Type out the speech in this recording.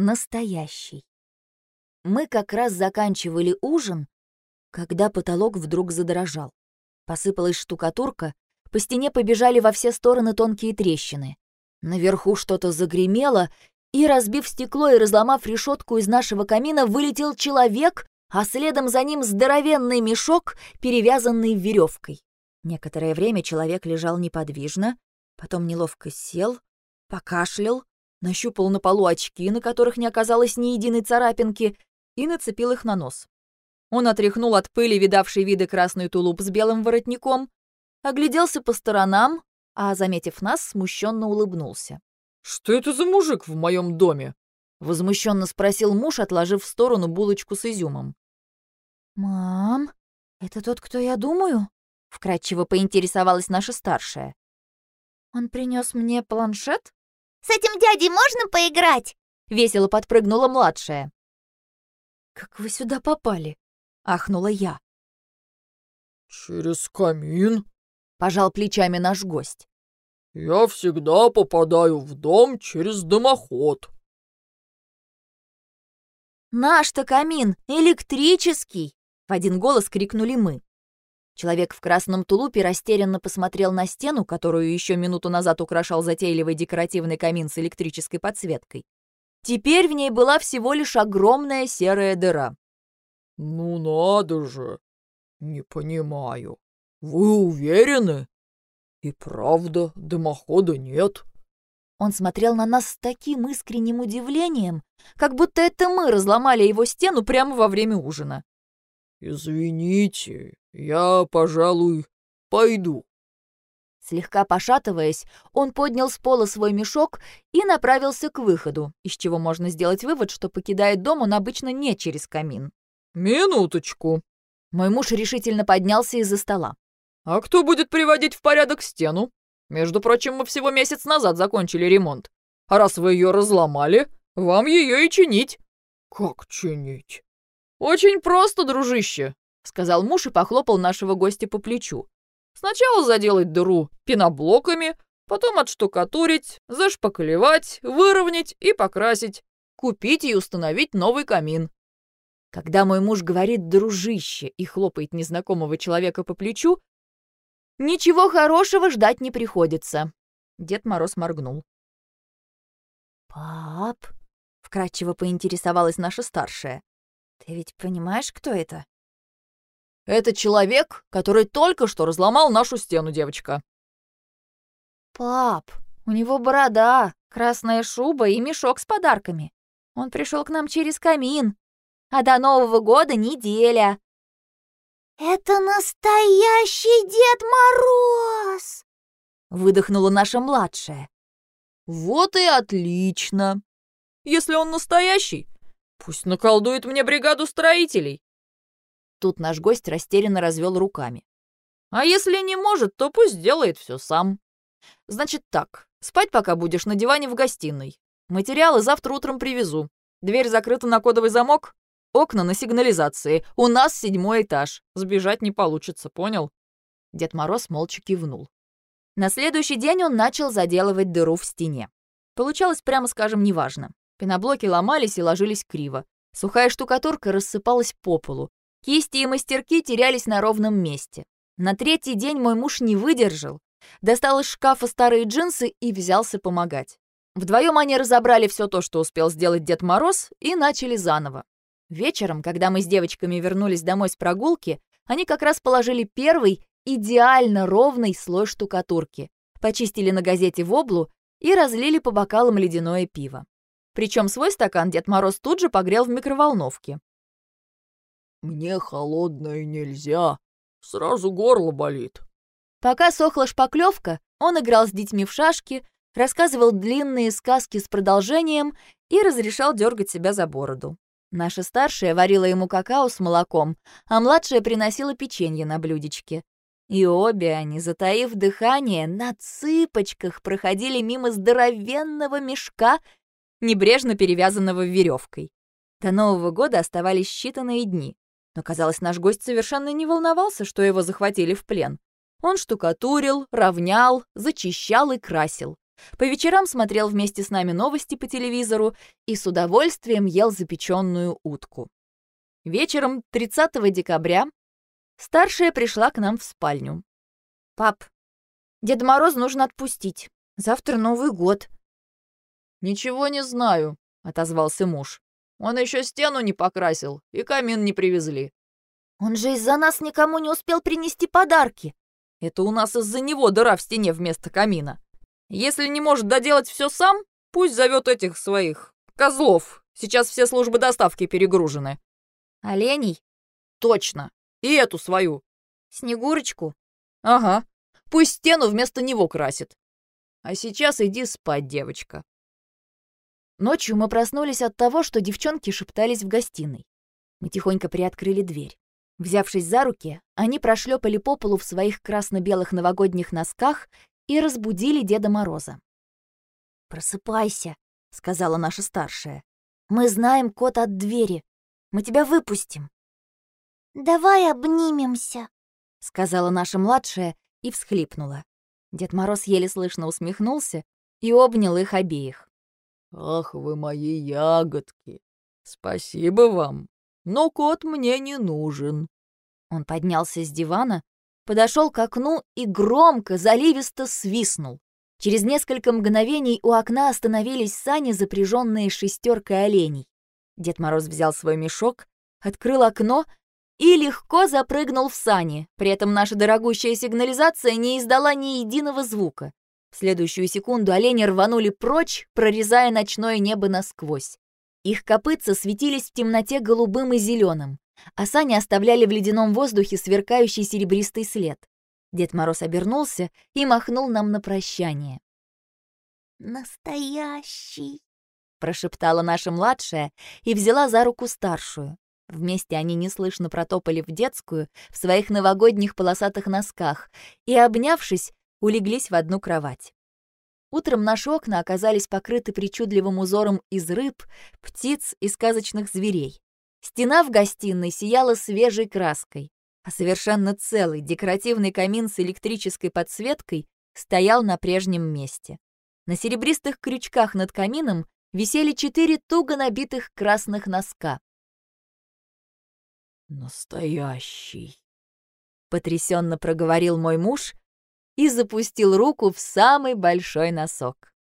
настоящий. Мы как раз заканчивали ужин, когда потолок вдруг задрожал. Посыпалась штукатурка, по стене побежали во все стороны тонкие трещины. Наверху что-то загремело, и, разбив стекло и разломав решетку из нашего камина, вылетел человек, а следом за ним здоровенный мешок, перевязанный веревкой. Некоторое время человек лежал неподвижно, потом неловко сел, покашлял, нащупал на полу очки, на которых не оказалось ни единой царапинки, и нацепил их на нос. Он отряхнул от пыли видавший виды красный тулуп с белым воротником, огляделся по сторонам, а, заметив нас, смущенно улыбнулся. «Что это за мужик в моем доме?» — возмущенно спросил муж, отложив в сторону булочку с изюмом. «Мам, это тот, кто я думаю?» — вкратчиво поинтересовалась наша старшая. «Он принес мне планшет?» «С этим дядей можно поиграть?» — весело подпрыгнула младшая. «Как вы сюда попали?» — ахнула я. «Через камин», — пожал плечами наш гость. «Я всегда попадаю в дом через дымоход». «Наш-то камин электрический!» — в один голос крикнули мы. Человек в красном тулупе растерянно посмотрел на стену, которую еще минуту назад украшал затейливый декоративный камин с электрической подсветкой. Теперь в ней была всего лишь огромная серая дыра. «Ну надо же! Не понимаю. Вы уверены? И правда, дымохода нет?» Он смотрел на нас с таким искренним удивлением, как будто это мы разломали его стену прямо во время ужина. «Извините, я, пожалуй, пойду». Слегка пошатываясь, он поднял с пола свой мешок и направился к выходу, из чего можно сделать вывод, что покидает дом он обычно не через камин. «Минуточку». Мой муж решительно поднялся из-за стола. «А кто будет приводить в порядок стену? Между прочим, мы всего месяц назад закончили ремонт. А раз вы ее разломали, вам ее и чинить». «Как чинить?» «Очень просто, дружище», — сказал муж и похлопал нашего гостя по плечу. «Сначала заделать дыру пеноблоками, потом отштукатурить, зашпаклевать, выровнять и покрасить, купить и установить новый камин». Когда мой муж говорит «дружище» и хлопает незнакомого человека по плечу, Ничего хорошего ждать не приходится. Дед Мороз моргнул. «Пап?» — вкратчиво поинтересовалась наша старшая. «Ты ведь понимаешь, кто это?» «Это человек, который только что разломал нашу стену, девочка». «Пап, у него борода, красная шуба и мешок с подарками. Он пришел к нам через камин. А до Нового года неделя. «Это настоящий Дед Мороз!» Выдохнула наша младшая. «Вот и отлично! Если он настоящий, пусть наколдует мне бригаду строителей!» Тут наш гость растерянно развел руками. «А если не может, то пусть делает все сам. Значит так, спать пока будешь на диване в гостиной. Материалы завтра утром привезу. Дверь закрыта на кодовый замок, Окна на сигнализации. У нас седьмой этаж. Сбежать не получится, понял?» Дед Мороз молча кивнул. На следующий день он начал заделывать дыру в стене. Получалось, прямо скажем, неважно. Пеноблоки ломались и ложились криво. Сухая штукатурка рассыпалась по полу. Кисти и мастерки терялись на ровном месте. На третий день мой муж не выдержал. Достал из шкафа старые джинсы и взялся помогать. Вдвоем они разобрали все то, что успел сделать Дед Мороз, и начали заново. Вечером, когда мы с девочками вернулись домой с прогулки, они как раз положили первый, идеально ровный слой штукатурки, почистили на газете воблу и разлили по бокалам ледяное пиво. Причем свой стакан Дед Мороз тут же погрел в микроволновке. «Мне холодное нельзя, сразу горло болит». Пока сохла шпаклевка, он играл с детьми в шашки, рассказывал длинные сказки с продолжением и разрешал дергать себя за бороду. Наша старшая варила ему какао с молоком, а младшая приносила печенье на блюдечке. И обе они, затаив дыхание, на цыпочках проходили мимо здоровенного мешка, небрежно перевязанного веревкой. До Нового года оставались считанные дни. Но, казалось, наш гость совершенно не волновался, что его захватили в плен. Он штукатурил, равнял, зачищал и красил. по вечерам смотрел вместе с нами новости по телевизору и с удовольствием ел запеченную утку. Вечером 30 декабря старшая пришла к нам в спальню. «Пап, Деда Мороз нужно отпустить. Завтра Новый год». «Ничего не знаю», — отозвался муж. «Он еще стену не покрасил и камин не привезли». «Он же из-за нас никому не успел принести подарки». «Это у нас из-за него дыра в стене вместо камина. Если не может доделать все сам, пусть зовет этих своих козлов. Сейчас все службы доставки перегружены». «Оленей?» «Точно. И эту свою». «Снегурочку?» «Ага. Пусть стену вместо него красит. А сейчас иди спать, девочка». Ночью мы проснулись от того, что девчонки шептались в гостиной. Мы тихонько приоткрыли дверь. Взявшись за руки, они прошлепали по полу в своих красно-белых новогодних носках и разбудили Деда Мороза. «Просыпайся», — сказала наша старшая. «Мы знаем код от двери. Мы тебя выпустим». «Давай обнимемся», — сказала наша младшая и всхлипнула. Дед Мороз еле слышно усмехнулся и обнял их обеих. «Ах вы мои ягодки! Спасибо вам, но кот мне не нужен». Он поднялся с дивана, подошел к окну и громко, заливисто свистнул. Через несколько мгновений у окна остановились сани, запряженные шестеркой оленей. Дед Мороз взял свой мешок, открыл окно и легко запрыгнул в сани. При этом наша дорогущая сигнализация не издала ни единого звука. В следующую секунду олени рванули прочь, прорезая ночное небо насквозь. Их копытца светились в темноте голубым и зеленым, а сани оставляли в ледяном воздухе сверкающий серебристый след. Дед Мороз обернулся и махнул нам на прощание. «Настоящий!» — прошептала наша младшая и взяла за руку старшую. Вместе они неслышно протопали в детскую в своих новогодних полосатых носках и, обнявшись, улеглись в одну кровать. Утром наши окна оказались покрыты причудливым узором из рыб, птиц и сказочных зверей. Стена в гостиной сияла свежей краской, а совершенно целый декоративный камин с электрической подсветкой стоял на прежнем месте. На серебристых крючках над камином висели четыре туго набитых красных носка. «Настоящий!» — потрясенно проговорил мой муж и запустил руку в самый большой носок.